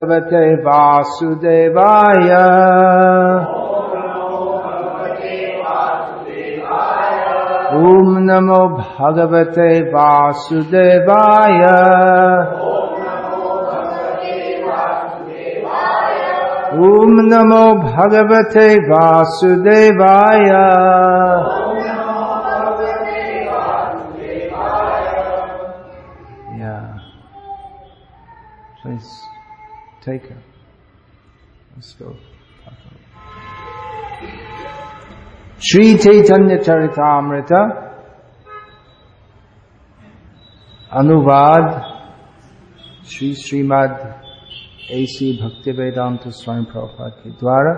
भगवते वासुदेवाय ॐ नमो भगवते वासुदेवाय ॐ नमो भगवते वासुदेवाय Yeah. Please Take her. Let's go. Sri Chaitanya Charitamrita Shri Shrimad ऐसी भक्ति वेदांत स्वामी प्रभुपाद के द्वारा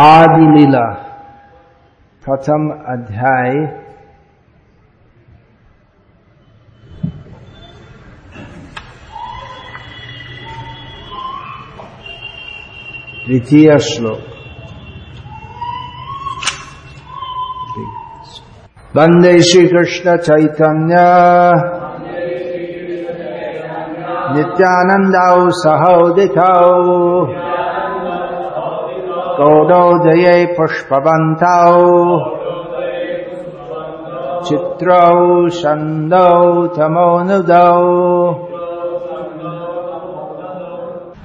आदि लीला प्रथम अध्याय द्वितीय श्लोक वंदे श्री कृष्ण चैतन्य। नित्यानंदौ सहोदितौ। कौडोदये पुष्पवन्तौ। चित्रौ छन्दौ तमोनुदौ।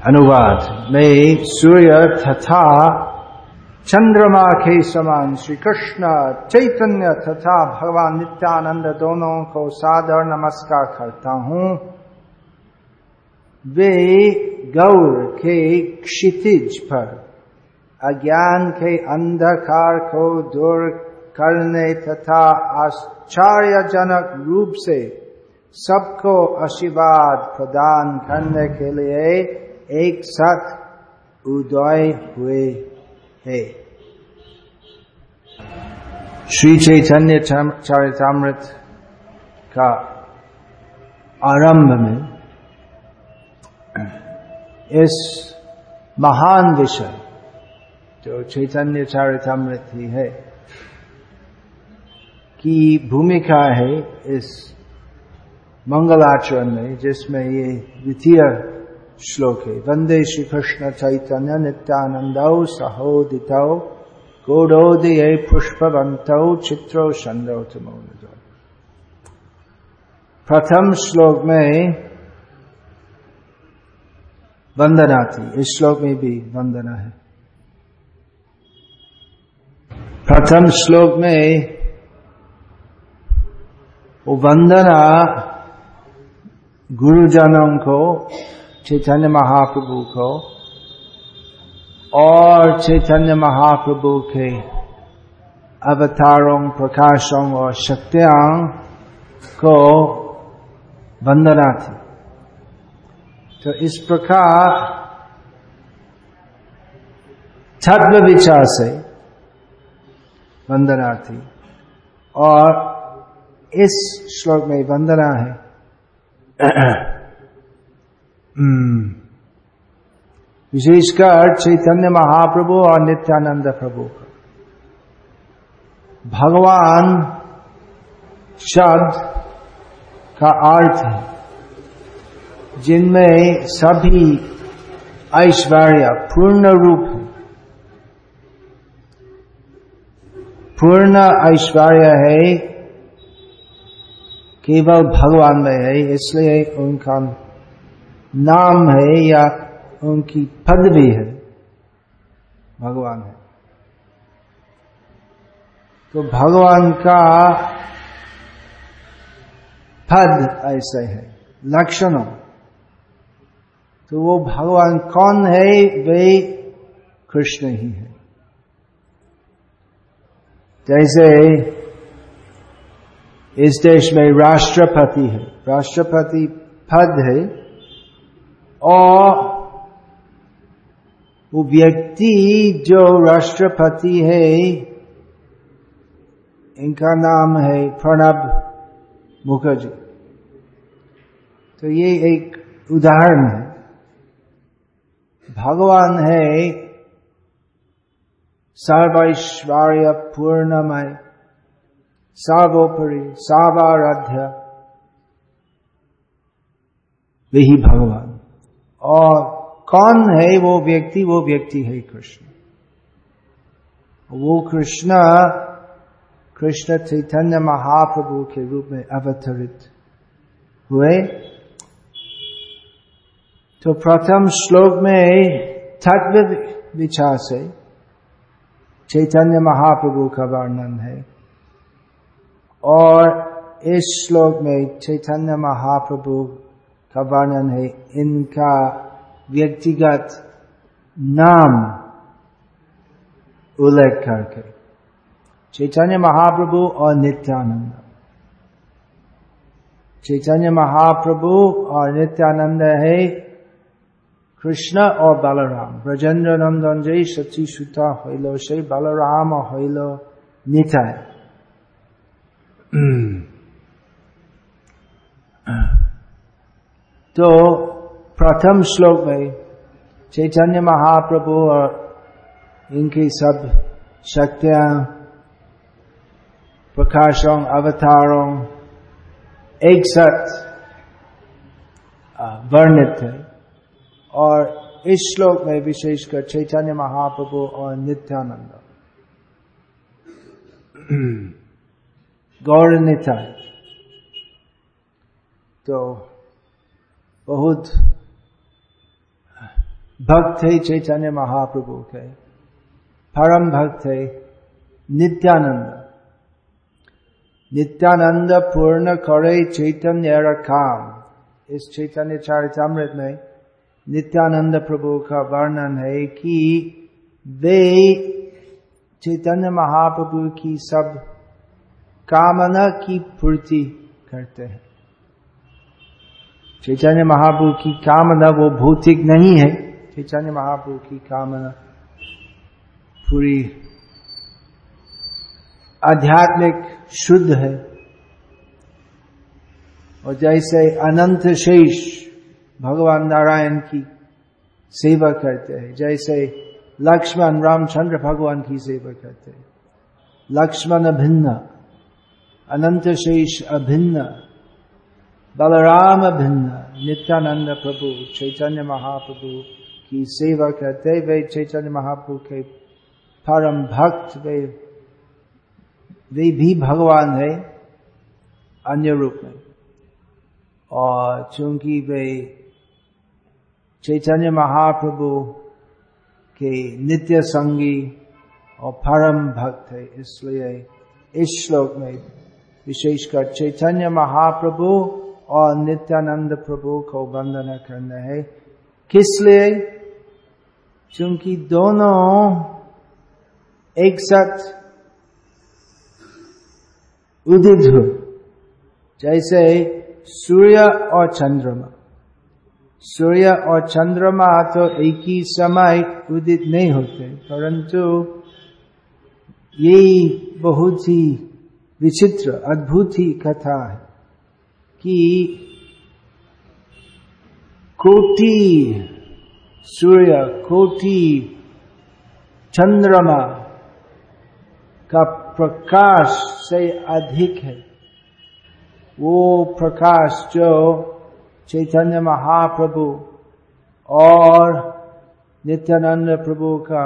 अनुवाद। में सूर्य तथा चंद्रमा के समान श्री कृष्ण चैतन्य तथा भगवान नित्यानंद दोनों को सादर नमस्कार करता हूँ। वे गौर के क्षितिज पर, अज्ञान के अंधकार को दूर करने तथा आश्चर्यजनक रूप से सबको आशीर्वाद प्रदान करने के लिए एक साथ उदय हुए है। श्री चैतन्य चरितमृत का आरंभ में इस महान विषय, जो चैतन्य चरितमृत ही है, की भूमिका है इस मंगलाचरण में, जिसमें ये द्वितीय श्लोक। है वंदे श्री कृष्ण चैतन्य नित्यानंद सहोदित गौड़ोदय पुष्पवंत चित्रो चंद्रो तमोद प्रथम श्लोक में वंदना थी। इस श्लोक में भी वंदना है। प्रथम श्लोक में वो वंदना गुरुजनों को चैतन्य महाप्रभु को, और चैतन्य महाप्रभु के अवतारों, प्रकाशों और शक्तियों को वंदना थी। तो इस प्रकार तत्व विचार से वंदना थी। और इस श्लोक में वंदना है। विशेषकर चैतन्य महाप्रभु और नित्यानंद प्रभु भगवान शब्द का अर्थ है, जिनमें सभी ऐश्वर्य पूर्ण रूप है। पूर्ण ऐश्वर्य है, केवल भगवान में है, इसलिए उनका नाम है या उनकी पदवी है? भगवान है। तो भगवान का पद ऐसे है, लक्षणों। तो वो भगवान कौन है? वे कृष्ण ही है। जैसे इस देश में राष्ट्रपति है। राष्ट्रपति पद है और वो व्यक्ति जो राष्ट्रपति है, इनका नाम है प्रणब मुखर्जी। तो ये एक उदाहरण है। भगवान है सर्वैश्वर्य पूर्णमय सर्वोपरि, सर्वाराध्य। वही भगवान। और कौन है वो व्यक्ति? वो व्यक्ति है कृष्ण। वो कृष्ण कृष्ण चैतन्य महाप्रभु के रूप में अवतरित हुए। तो प्रथम श्लोक में तत्व विचार से चैतन्य महाप्रभु का वर्णन है। और इस श्लोक में चैतन्य महाप्रभु का वर्णन है इनका व्यक्तिगत नाम उल्लेख करके चैतन्य महाप्रभु और नित्यानंद चैतन्य महाप्रभु और नित्यानंद है कृष्ण और बलराम ब्रजेंद्र नंदन जय सची सुता हईल से बलराम हईल निताय तो प्रथम श्लोक में चैतन्य महाप्रभु और इनकी सब शक्तियाँ, प्रकाशों, अवतारों एक साथ वर्णित है। और इस श्लोक में विशेषकर चैतन्य महाप्रभु और नित्यानंद। गौर निताय तो बहुत भक्त है चैतन्य महाप्रभु के। परम भक्त है नित्यानंद। नित्यानंद पूर्ण करे चैतन्य काम इस चैतन्य चारितमृत में नित्यानंद प्रभु का वर्णन है कि वे चैतन्य महाप्रभु की सब कामना की पूर्ति करते हैं। चैतन्य महाप्रभु की कामना वो भौतिक नहीं है। चैतन्य महाप्रभु की कामना पूरी आध्यात्मिक शुद्ध है। और जैसे अनंत शेष भगवान नारायण की सेवा करते हैं, जैसे लक्ष्मण रामचंद्र भगवान की सेवा करते हैं। लक्ष्मण अभिन्न, अनंत शेष अभिन्न बलराम भिन्न नित्यानंद प्रभु चैतन्य महाप्रभु की सेवा करते वे चैतन्य महाप्रभु के परम भक्त वे वे भी भगवान है अन्य रूप में और चूँकि वे चैतन्य महाप्रभु के नित्य संगी और परम भक्त है इसलिए इस श्लोक में विशेषकर चैतन्य महाप्रभु और नित्यानंद प्रभु को वंदना करना है। किस लिए? क्योंकि दोनों एक साथ उदित हो। जैसे सूर्य और चंद्रमा। सूर्य और चंद्रमा तो एक ही समय उदित नहीं होते, परंतु यही बहुत ही विचित्र, अद्भुत ही कथा है। कि कोटि सूर्य, कोटि चंद्रमा का प्रकाश से अधिक है। वो प्रकाश जो चैतन्य महाप्रभु और नित्यानंद प्रभु का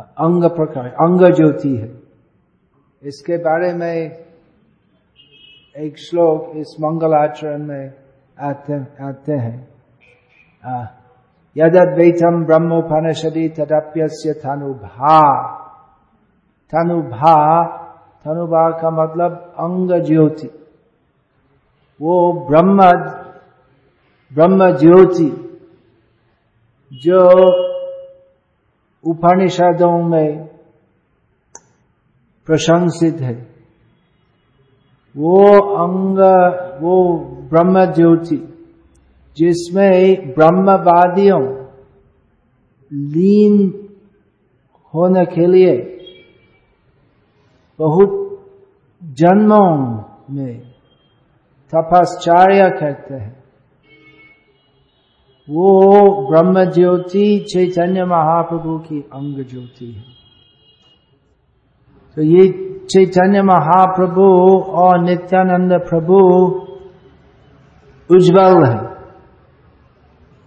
अंग प्रकाश, अंग ज्योति है। इसके बारे में एक श्लोक इस मंगल आचरण में आते आते हैं। यदद्वैतम ब्रह्मोपनिषदि तदप्यस्य धनुभा धनुभा धनुभा का मतलब अंग ज्योति वो ब्रह्म ब्रह्म ज्योति जो उपनिषदों में प्रशंसित है। वो अंग, वो ब्रह्म ज्योति जिसमें ब्रह्मवादियों लीन होने के लिए बहुत जन्मों में तपश्चर्या करते हैं। वो ब्रह्म ज्योति चैतन्य महाप्रभु की अंग ज्योति है। तो ये चैतन्य महाप्रभु और नित्यानंद प्रभु उज्जवल है।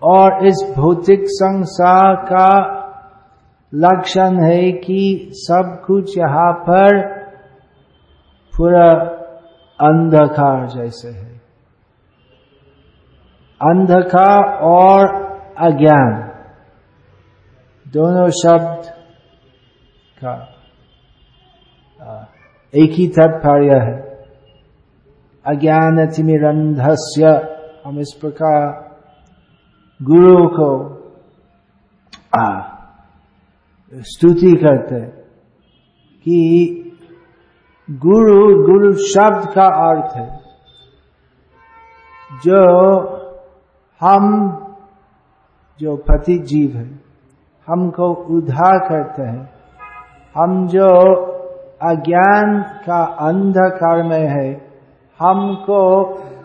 और इस भौतिक संसार का लक्षण है कि सब कुछ यहाँ पर पूरा अंधकार जैसे है। अंधकार और अज्ञान, दोनों शब्द का एक ही तात्पर्य है। अज्ञान तिमिरंधस्य हम इस प्रकार गुरु को स्तुति करते कि गुरु गुरु शब्द का अर्थ है, जो हम, जो पति जीव है, हमको उद्धार करते हैं। हम जो अज्ञान का अंधकार में है। हमको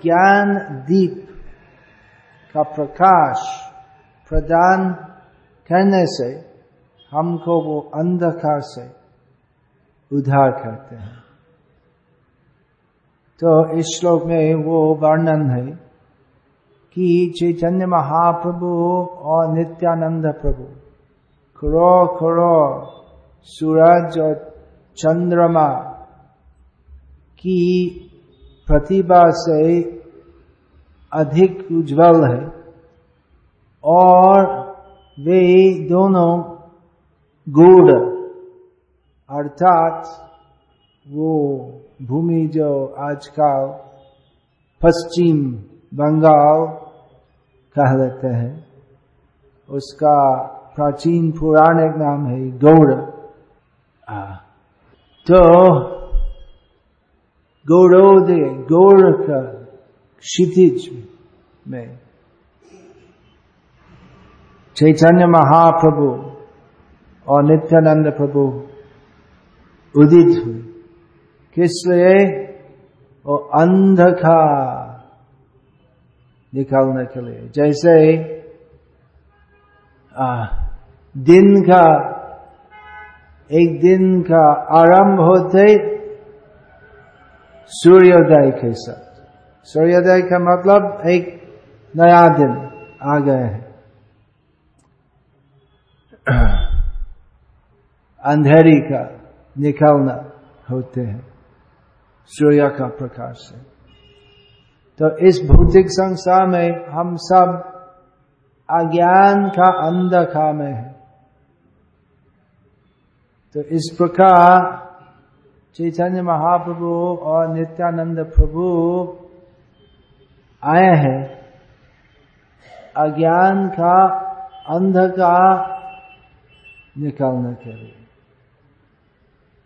ज्ञान दीप का प्रकाश प्रदान करने से हमको वो अंधकार से उद्धार करते हैं। तो इस श्लोक में वो वर्णन है कि चैतन्य महाप्रभु और नित्यानंद प्रभु खरो खरो सूरज और चंद्रमा की प्रतिभा से अधिक उज्जवल है और वे दोनों गुड़ अर्थात वो भूमि जो आजकल पश्चिम बंगाल कह लेते हैं, उसका प्राचीन पुराणिक नाम है गौड़। तो गौरोदय गौर का क्षितिज में। चैतन्य महाप्रभु और नित्यानंद प्रभु उदित हुए। किस लिए वो अंधकार निकालने के लिए। जैसे आ, दिन का एक दिन का आरंभ होते सूर्योदय के साथ। सूर्योदय का मतलब एक नया दिन आ गए है। अंधेरी का निकलना होते हैं, सूर्य का प्रकाश से। तो इस भौतिक संसार में हम सब अज्ञान का अंधकार में है। तो इस प्रकार चैतन्य महाप्रभु और नित्यानंद प्रभु आए हैं। अज्ञान का अंधकार निकालने के लिए।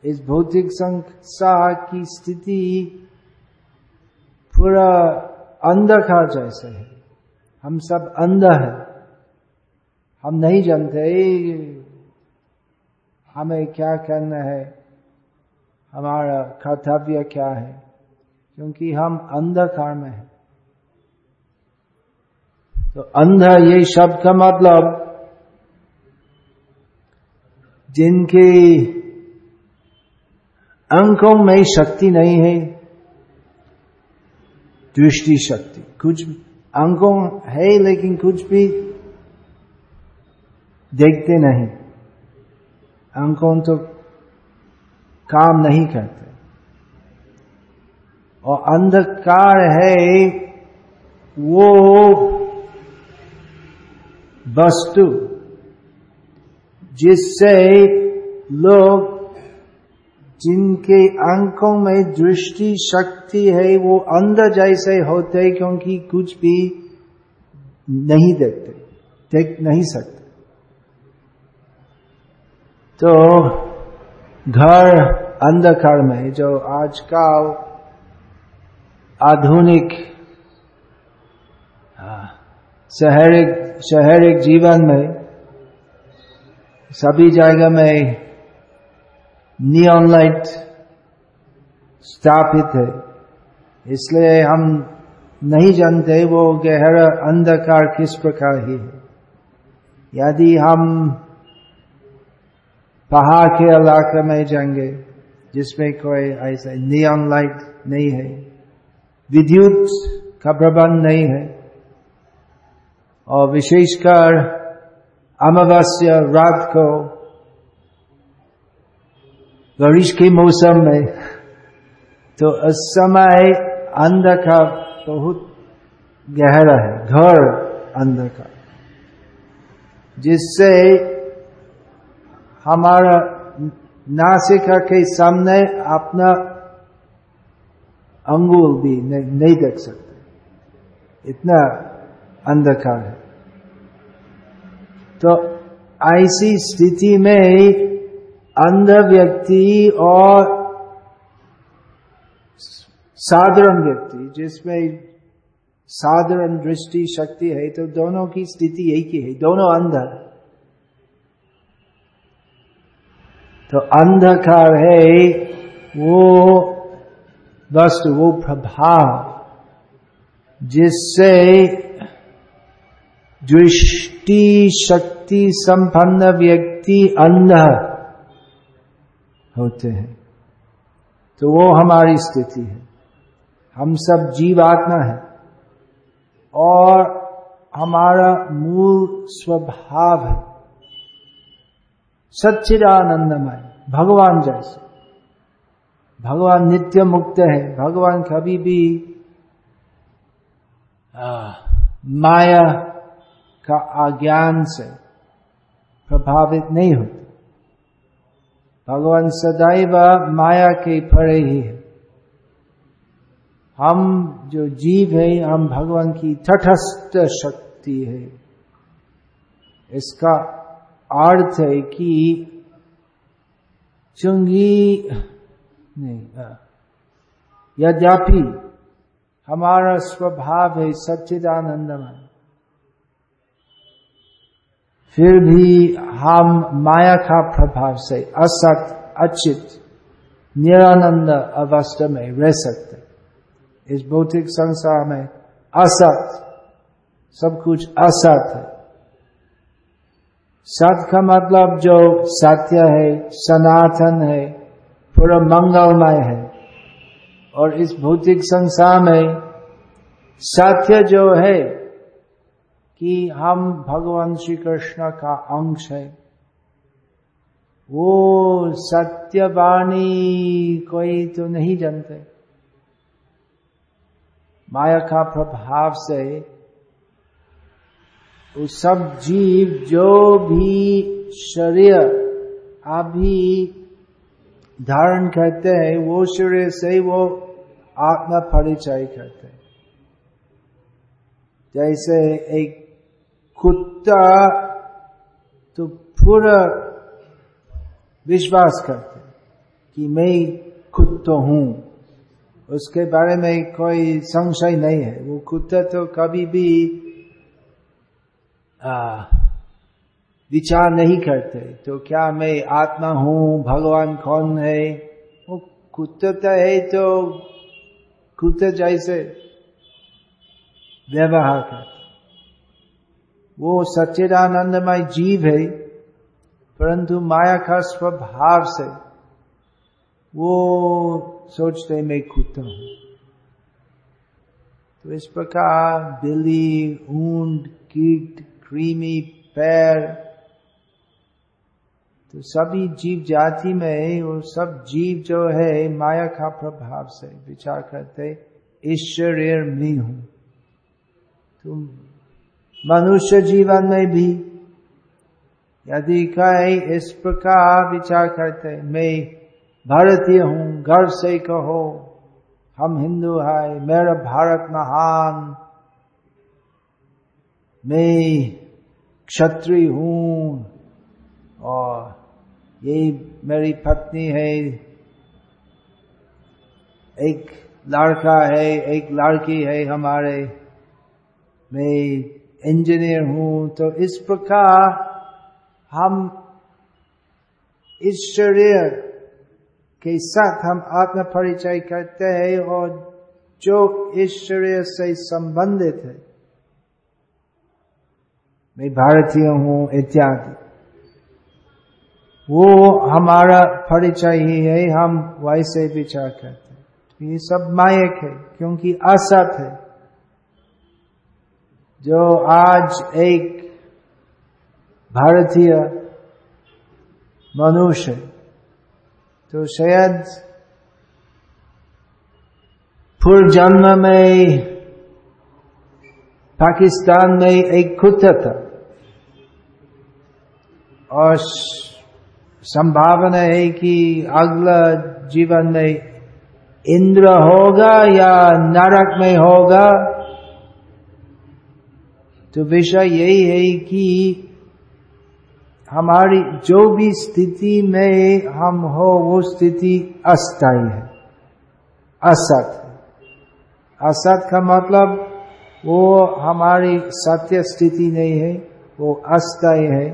इस भौतिक संसार की स्थिति पूरा अंधकार जैसे है। हम सब अंध है। हम नहीं जानते हमें क्या करना है? हमारा कर्तव्य क्या है? क्योंकि हम अंधकार में हैं। तो अंध ये शब्द का मतलब जिनके अंकों में शक्ति नहीं है, दृष्टि शक्ति, कुछ अंकों है लेकिन कुछ भी देखते नहीं। अंकों तो काम नहीं करते। और अंधकार है वो वस्तु जिससे लोग जिनके अंकों में दृष्टि शक्ति है वो अंध जैसे होते क्योंकि कुछ भी नहीं देखते, देख नहीं सकते। तो घर अंधकार में, जो आजकल आधुनिक शहरिक शहरिक जीवन में, सभी जगह में नियन लाइट स्थापित है। इसलिए हम नहीं जानते वो गहरा अंधकार किस प्रकार ही है। यदि हम पहाड़ के इलाके में जाएँगे, जिसमें कोई ऐसा नियम लाइट नहीं है। विद्युत का प्रबंध नहीं है। और विशेषकर अमावस्या रात को बारिश के मौसम में तो उस समय अंधकार बहुत गहरा है, घर अंदर अंधकार जिससे हमारा नासिका के सामने अपना अंगुल भी नहीं, नहीं देख सकते। इतना अंधकार है। तो ऐसी स्थिति में अंध व्यक्ति और साधारण व्यक्ति जिसमें साधारण दृष्टि शक्ति है तो दोनों की स्थिति एक ही है। दोनों अंध तो अंधकार है वो वस्तु, वो प्रभाव, जिससे दृष्टि शक्ति संपन्न व्यक्ति अंध होते हैं। तो वो हमारी स्थिति है। हम सब जीवात्मा है। और हमारा मूल स्वभाव है। सच्चिदानंदमय। भगवान जैसे। भगवान नित्य मुक्त है। भगवान कभी भी आ, माया का अज्ञान से प्रभावित नहीं होते। भगवान सदैव माया के परे ही है। हम जो जीव है हम भगवान की तटस्थ शक्ति है। इसका अर्थ है कि चुंगी, नहीं यद्यपि हमारा स्वभाव है सच्चिदानंदमय, फिर भी हम माया का प्रभाव से असत, अचित, निरानंद अवस्था में रह सकते इस भौतिक संसार में असत, सब कुछ असत है। सत का मतलब जो सत्य है, सनातन है, पूरा मंगलमय है। और इस भौतिक संसार में सत्य जो है कि हम भगवान श्री कृष्ण का अंश है, वो सत्यवाणी कोई तो नहीं जानते। माया का प्रभाव से वो सब जीव जो भी शरीर अभी धारण करते हैं, वो शरीर से वो आत्मा परिचय करते हैं। जैसे एक कुत्ता तो पूरा विश्वास करते कि मैं कुत्ता हूँ। उसके बारे में कोई संशय नहीं है। वो कुत्ता तो कभी भी विचार नहीं करते। तो क्या मैं आत्मा हूँ? भगवान कौन है? वो कुत्ता है तो कुत्ता जैसे व्यवहार करते। वो सच्चिदानंदमय जीव है, परंतु माया का स्वभाव से वो सोचते मैं कुत्ता हूँ। तो इस प्रकार बिल्ली ऊँट, कीट क्रीमी पैर तो सभी जीव जाति में वो सब जीव जो है, माया का प्रभाव से विचार करते, ईश्वरीय में हूँ। तो मनुष्य जीवन में भी यदि कई इस प्रकार विचार करते, मैं भारतीय हूँ, गर्व से कहो, हम हिंदू है, मेरा भारत महान। मैं क्षत्रिय हूँ और ये मेरी पत्नी है। एक लड़का है, एक लड़की है हमारे। मैं इंजीनियर हूँ तो इस प्रकार हम इस शरीर के साथ हम आत्म परिचय करते हैं और जो इस शरीर से संबंधित है। मैं भारतीय हूँ, इत्यादि। वो हमारा परिचय ही है, हम वैसे विचार करते हैं। तो ये सब मायक है, क्योंकि असत है। जो आज एक भारतीय मनुष्य तो शायद पूर्व जन्म में पाकिस्तान में एक कुत्ता था। और संभावना है कि अगला जीवन में इंद्र होगा या नरक में होगा। तो विषय यही है कि हमारी जो भी स्थिति में हम हो, वो स्थिति अस्थाई है, असत असत का मतलब वो हमारी सत्य स्थिति नहीं है, वो अस्थाई है।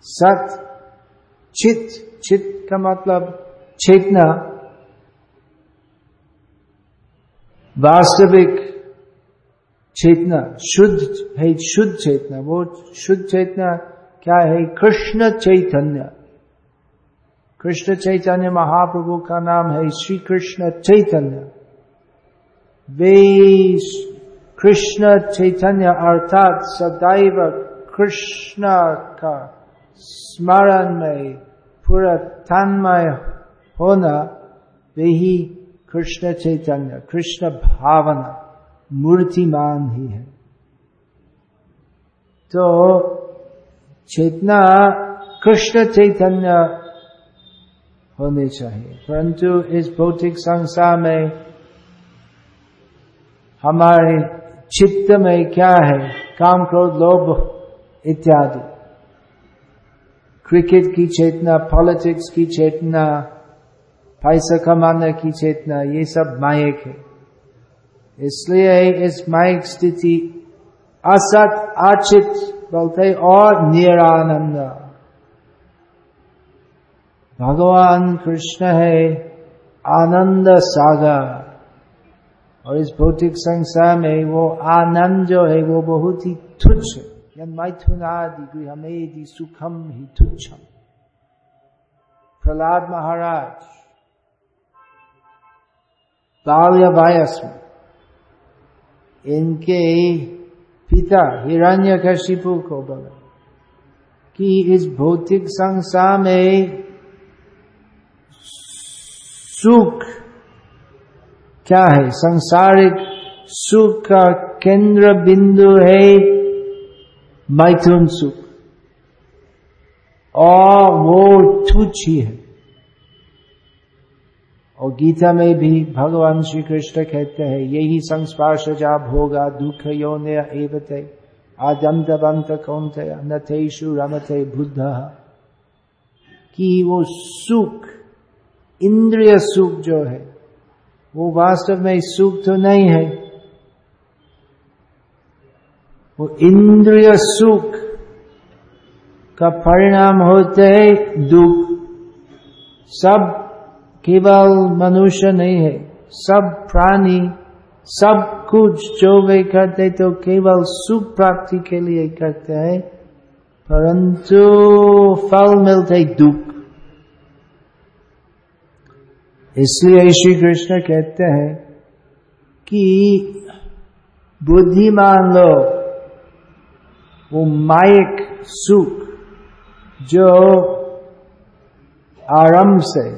सत चित चित का मतलब चेतना वास्तविक चेतना शुद्ध, है शुद्ध चेतना। वो शुद्ध चेतना क्या है? कृष्ण चैतन्य। कृष्ण चैतन्य महाप्रभु का नाम है श्री कृष्ण चैतन्य। वे कृष्ण चैतन्य अर्थात सदैव कृष्ण का स्मरण में पूरा तन्मय होना वही कृष्ण चैतन्य कृष्ण भावना मूर्तिमान ही है तो चेतना कृष्ण चैतन्य होने चाहिए। परंतु इस भौतिक संसार में हमारे चित्त में क्या है? काम क्रोध लोभ, इत्यादि। क्रिकेट की चेतना पॉलिटिक्स की चेतना पैसा कमाने की चेतना ये सब मायक है इसलिए इस मायक स्थिति असत आचित बोलते और निरानंद भगवान कृष्ण है आनंद सागर और इस भौतिक संसार में वो आनंद जो है वो बहुत ही तुच्छ है यन्मैथुनादि गृहमेदि सुखम ही तुच्छम। प्रहलाद महाराज, बाल्य वयस में इनके पिता हिरण्य कशिपु को बोला कि इस भौतिक संसार में सुख क्या है? संसारिक सुख का केंद्र बिंदु है मैथुन सुख और वो तुच्छ ही। है और गीता में भी भगवान श्री कृष्ण कहते हैं, यही संस्पर्श जाप होगा दुख योन एवते आदंत बंत कौन थे न तेषु रमते बुद्ध। कि वो सुख, इंद्रिय सुख जो है, वो वास्तव में सुख तो नहीं है वो इंद्रिय सुख का परिणाम होते है दुख। सब केवल मनुष्य नहीं है, सब प्राणी, सब कुछ जो वे करते तो केवल सुख प्राप्ति के लिए करते हैं, परंतु फल मिलते दुख। इसलिए श्री कृष्ण कहते हैं कि बुद्धिमान लोग वो माइक सुख जो आरंभ से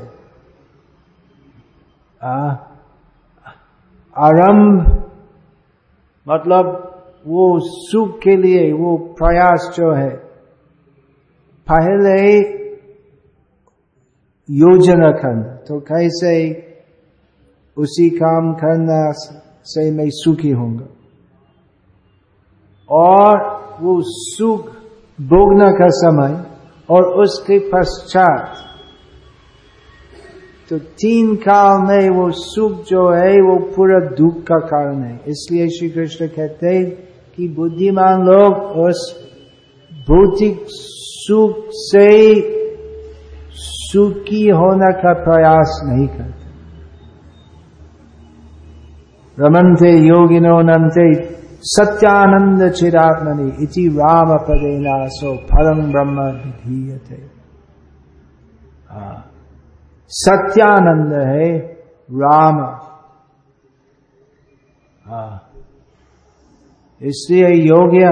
आरंभ मतलब वो सुख के लिए वो प्रयास जो है, पहले योजना करना तो कैसे उसी काम करना से मैं सुखी होऊँगा और वो सुख भोगना का समय और उसके पश्चात तो तीन काल में वो सुख जो है, वो पूरा दुख का कारण है। इसलिए श्री कृष्ण कहते हैं कि बुद्धिमान लोग उस भौतिक सुख से सुखी होने का प्रयास नहीं करते। रमनते योगिनो नंते सत्यानंद चिरात्मनि इति राम पदेना सो फलम ब्रह्म विधीयते। सत्यानंद है राम। इसलिए योग्य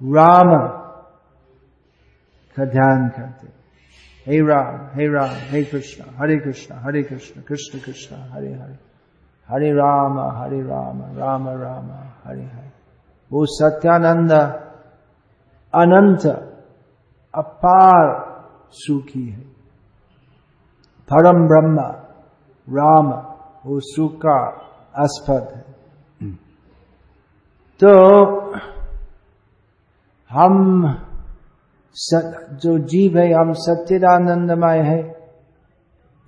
राम का ध्यान करते। हे राम हे राम, हे कृष्ण, हरे कृष्ण हरे कृष्ण कृष्ण कृष्ण, हरे हरे। हरे राम हरे राम राम राम हरे हरे। वो सत्यानंद अनंत अपार सुखी है। परम ब्रह्म राम वो सुख का आस्पद है। तो हम सत, जो जीव है हम सच्चिदानंदमय है।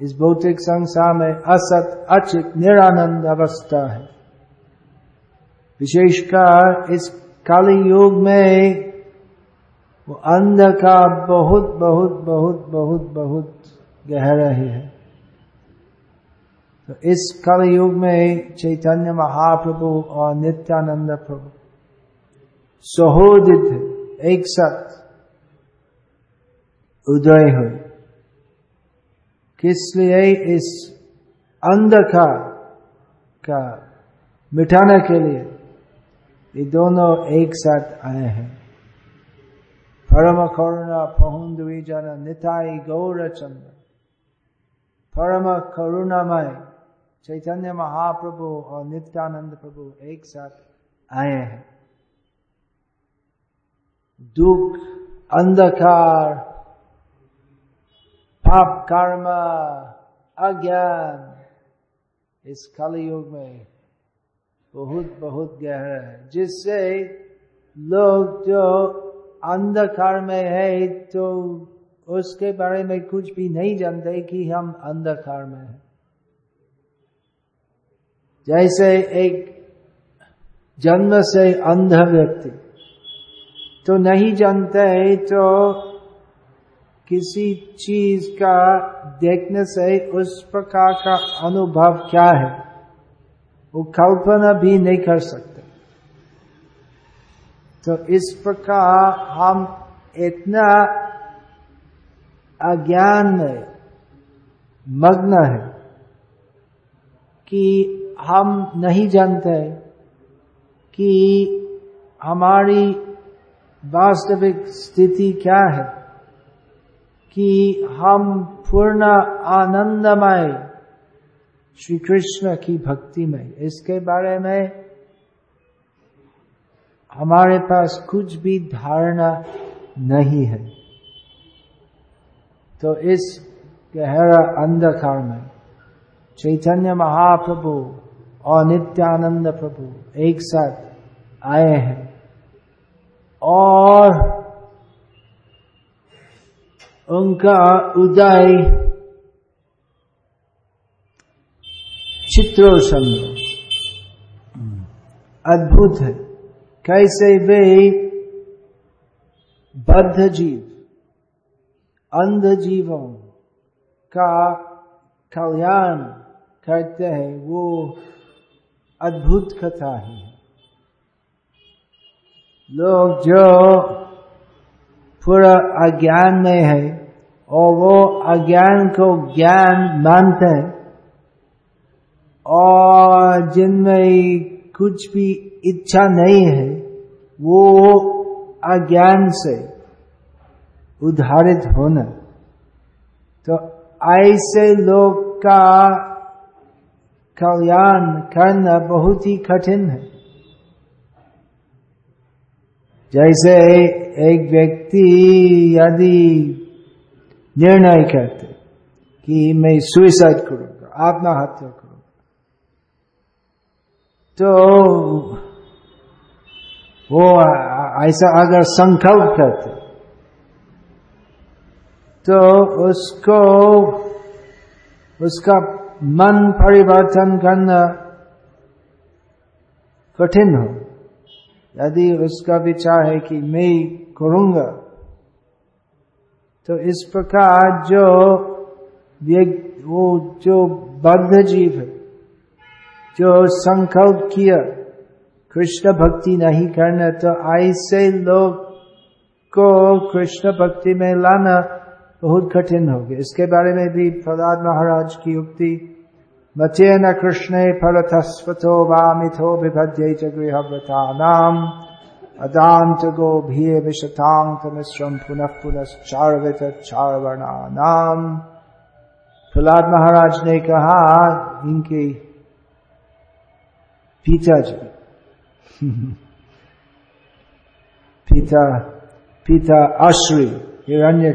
इस भौतिक संसार में असत, अचित, निरानंद अवस्था है। विशेषकर इस काली युग में वो अंधकार बहुत बहुत बहुत बहुत बहुत गहरा ही। है तो इस कल युग में चैतन्य महाप्रभु और नित्यानंद प्रभु सहोदित, एक साथ उदय हुए। किस लिए? इस अंधकार का मिटाने के लिए। ये दोनों एक साथ आए हैं। परम करुणा पहुंदवी जन निताई गौर चंद्र परम करुणामय चैतन्य महाप्रभु और नित्यानंद प्रभु एक साथ आए हैं। दुख, अंधकार पाप कर्म अज्ञान इस कल युग में बहुत बहुत गहरा है जिससे लोग जो अंधकार में है तो उसके बारे में कुछ भी नहीं जानते कि हम अंधकार में हैं जैसे एक जन्म से अंध व्यक्ति तो नहीं जानते तो किसी चीज़ का देखने से उस प्रकार का अनुभव क्या है, वो कल्पना भी नहीं कर सकते। तो इस प्रकार हम इतना अज्ञान में मग्न है कि हम नहीं जानते कि हमारी वास्तविक स्थिति क्या है। कि हम पूर्ण आनंदमय श्री कृष्ण की भक्ति में इसके बारे में हमारे पास कुछ भी धारणा नहीं है। तो इस गहरा अंधकार में चैतन्य महाप्रभु और नित्यानंद प्रभु एक साथ आए हैं और उनका उदय चित्रों अद्भुत है। कैसे वे बद्ध जीव, अंध जीवों का कल्याण करते हैं, वो अद्भुत कथा है। लोग जो पूरा अज्ञान में है और वो अज्ञान को ज्ञान मानते हैं। और जिनमें कुछ भी इच्छा नहीं है, वो अज्ञान से उदाहरित होना। तो ऐसे लोग का कल्याण करना बहुत ही कठिन है। जैसे एक व्यक्ति यदि निर्णय करते कि मैं सुइसाइड करूँगा, आत्महत्या करूँगा तो वो ऐसा अगर संकल्प करते तो उसको, उसका मन परिवर्तन करना कठिन हो यदि उसका विचार है कि मैं करूँगा। तो इस प्रकार जो वो जो बद्ध जीव है, जो संकल्प किया, कृष्ण भक्ति नहीं करना तो ऐसे लोग को कृष्ण भक्ति में लाना बहुत कठिन हो गया। इसके बारे में भी प्रहलाद महाराज की युक्ति न कृष्ण फलथस्वतो वामिथो विभज्य च गृहव्रतानाम। अदांत गो मिश्रम पुनः पुनश्चारवित चारवर्णानाम प्रहलाद महाराज ने कहा, इनके पिताजी पिता पिता अश्री हिरण्य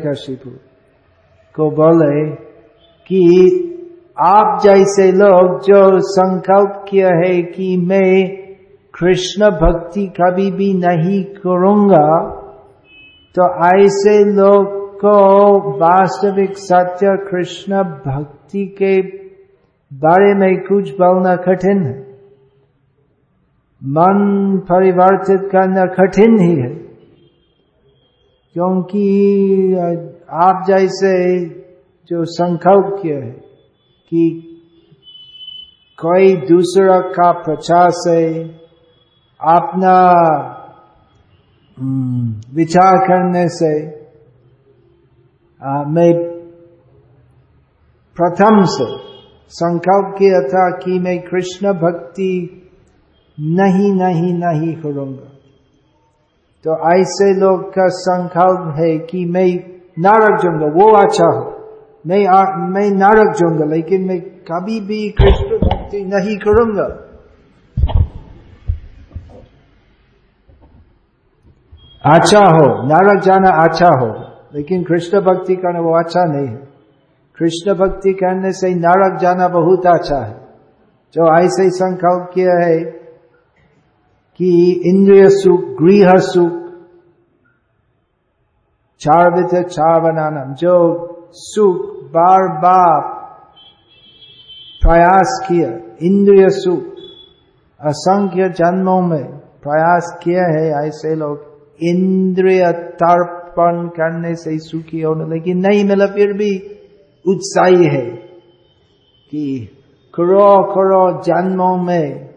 को बोले कि आप जैसे लोग जो संकल्प किया है कि मैं कृष्ण भक्ति कभी भी नहीं करूँगा तो ऐसे लोग को वास्तविक सत्य कृष्ण भक्ति के बारे में कुछ बोलना कठिन है। मन परिवर्तित करना कठिन ही है, क्योंकि आप जैसे जो संकल्प किया है कि कोई दूसरा का प्रचार से अपना विचार करने से मैं प्रथम से संकल्प किया था कि मैं कृष्ण भक्ति नहीं नहीं नहीं करूँगा। तो ऐसे लोग का संकल्प है कि मैं नारक जाऊँगा वो अच्छा हो मैं आ, मैं नारक जाऊँगा लेकिन मैं कभी भी कृष्ण भक्ति नहीं करूँगा। अच्छा हो नारक जाना अच्छा हो लेकिन कृष्ण भक्ति करना वो अच्छा नहीं है। कृष्ण भक्ति करने से नारक जाना बहुत अच्छा है। जो ऐसे संकल्प किया है कि इंद्रिय सुख गृह सुख चार विध चार बनाना जो सुख बार बार प्रयास किया। इंद्रिय सुख, असंख्य जन्मों में प्रयास किया है ऐसे लोग। इंद्रिय तर्पण करने से सुखी होने लेकिन नहीं मिला, फिर भी उत्साही है कि करो करो जन्मों में,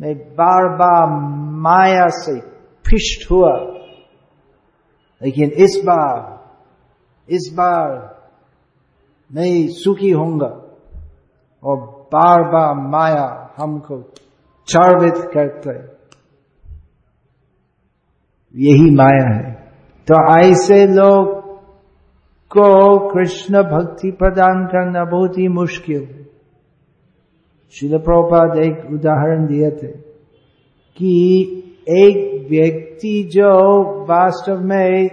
मैं बार बार माया से फिष्ट हुआ। लेकिन इस बार इस बार मैं सुखी होऊँगा। और बार बार माया हमको चर्वित करते यही माया है। तो ऐसे लोग को कृष्ण भक्ति प्रदान करना बहुत ही मुश्किल शिल प्रभुपाद एक उदाहरण दिए थे कि एक व्यक्ति जो वास्तव में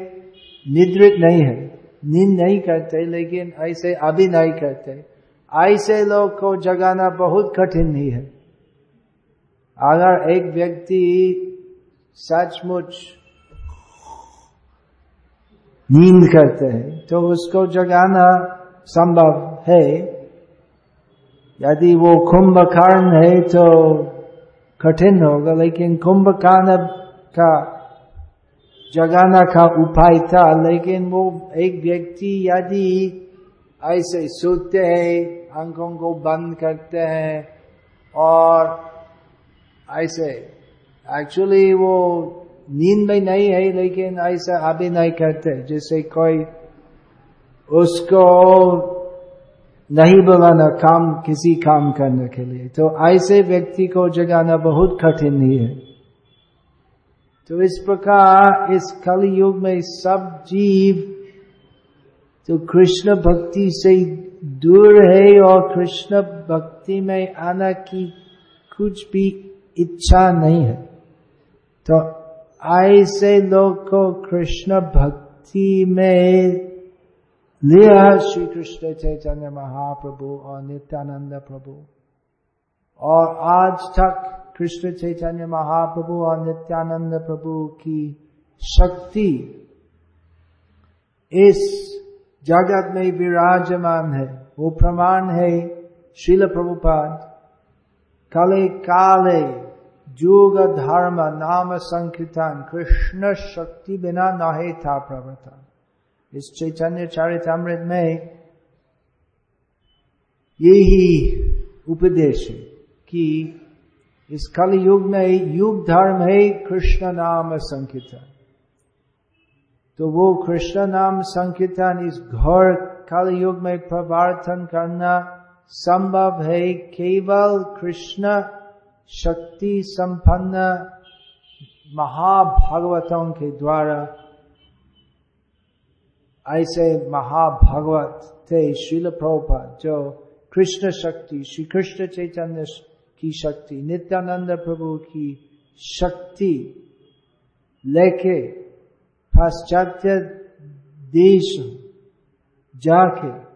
निद्रित नहीं है नींद नहीं करते, लेकिन ऐसे अभी नहीं करते। ऐसे लोग को जगाना बहुत कठिन ही है। अगर एक व्यक्ति सचमुच नींद करते हैं तो उसको जगाना संभव है। यदि वो कुंभकर्ण है तो कठिन होगा, लेकिन कुंभकर्ण का जगाना का उपाय था लेकिन वो एक व्यक्ति यदि ऐसे सोते हैं आँखों को बंद करते हैं और ऐसे एक्चुअली वो नींद में नहीं है लेकिन ऐसा नहीं करते जैसे कोई उसको नहीं बुलाना काम किसी काम करने के लिए तो ऐसे व्यक्ति को जगाना बहुत कठिन ही है तो इस प्रकार इस कल युग में सब जीव तो कृष्ण भक्ति से दूर है और कृष्ण भक्ति में आना की कुछ भी इच्छा नहीं है। तो ऐसे लोग को कृष्ण भक्ति में लिया श्री कृष्ण चैतन्य महाप्रभु और नित्यानंद प्रभु। और आज तक कृष्ण चैतन्य महाप्रभु और नित्यानंद प्रभु की शक्ति इस जगत में विराजमान है वो प्रमाण है शिल प्रभुपाद कले काले जुग धर्म नाम संकीर्तन कृष्ण शक्ति बिना नहे था प्रवर्तन इस चैतन्य चारितमृत में यही उपदेश है कि इस कल युग में युग धर्म है, कृष्ण नाम संकीर्तन। तो वो कृष्ण नाम संकीर्तन इस घोर कल युग में प्रवर्तन करना संभव है, केवल कृष्ण शक्ति संपन्न महाभागवतों के द्वारा। ऐसे महाभागवत थे शिल प्रोपा जो कृष्ण शक्ति श्री कृष्ण चैतन्य की शक्ति, नित्यानंद प्रभु की शक्ति लेके पाश्चात्य देश जाके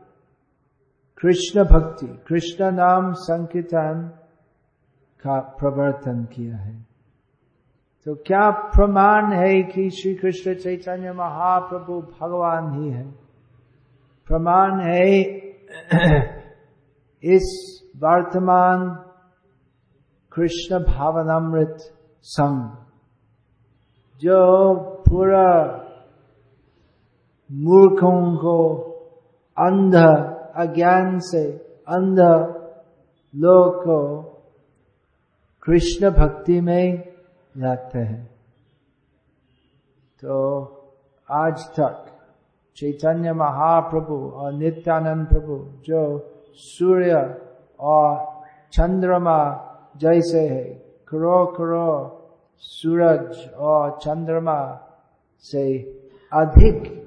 कृष्ण भक्ति, कृष्ण नाम संकीर्तन का प्रवर्तन किया है। तो क्या प्रमाण है कि श्री कृष्ण चैतन्य महाप्रभु भगवान ही है? प्रमाण है इस वर्तमान कृष्ण भावनामृत संघ जो पूरा मूर्खों को अंध अज्ञान से अंध लोग को कृष्ण भक्ति में जाते हैं तो आज तक चैतन्य महाप्रभु और नित्यानंद प्रभु जो सूर्य और चंद्रमा जैसे है। करो करो, सूरज और चंद्रमा से अधिक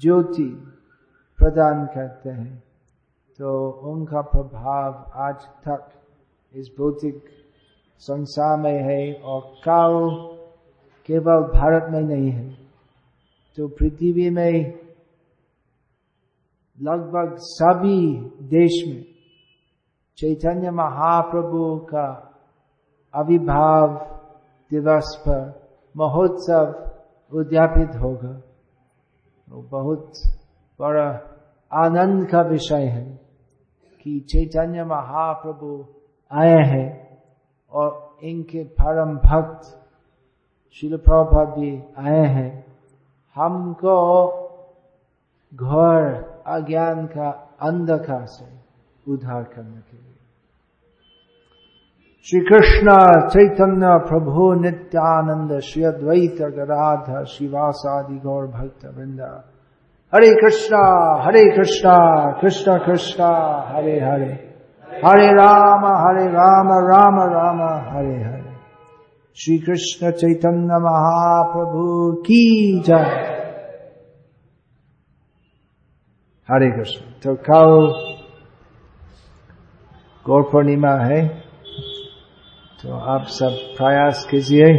ज्योति प्रदान करते हैं। तो उनका प्रभाव आज तक इस भौतिक संसार में है और काल केवल भारत में नहीं है। तो पृथ्वी में लगभग सभी देश में चैतन्य महाप्रभु का अविभाव दिवस पर महोत्सव उद्यापित होगा तो बहुत बड़ा आनंद का विषय है कि चैतन्य महाप्रभु आए हैं और इनके परम भक्त शिल प्रभा भी आए हैं। हमको घर अज्ञान का अंधकार से उद्धार करने के लिए। श्री कृष्ण चैतन्य प्रभु नित्यानंद श्री अद्वैत गराध शिवासादि गौर भक्त वृंदा हरे कृष्णा हरे कृष्णा, कृष्ण कृष्णा, हरे हरे। हरे राम हरे राम राम राम, हरे हरे। श्री कृष्ण चैतन्य महाप्रभु की जय। हरे कृष्ण तो कल गौर पूर्णिमा है। तो आप सब प्रयास कीजिए।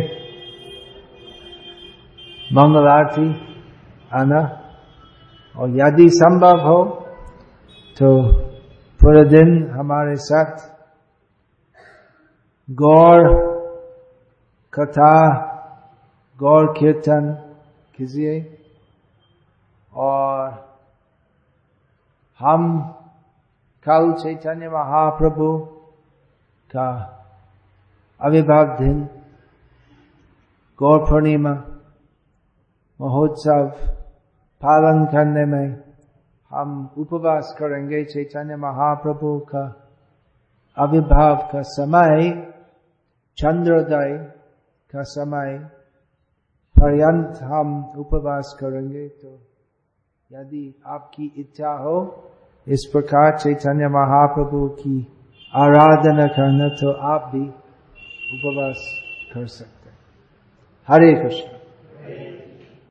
मंगल आरती, आना। और यदि संभव हो तो पूरे दिन हमारे साथ गौर कथा, गौर कीर्तन कीजिए। और हम कल चैतन्य महाप्रभु का अविभाव दिन गौर पूर्णिमा महोत्सव पालन करने में हम उपवास करेंगे। चैतन्य महाप्रभु का अविभाव का समय, चंद्रोदय का समय पर्यंत हम उपवास करेंगे। तो यदि आपकी इच्छा हो इस प्रकार चैतन्य महाप्रभु की आराधना करना तो आप भी उपवास कर सकते हरे कृष्ण।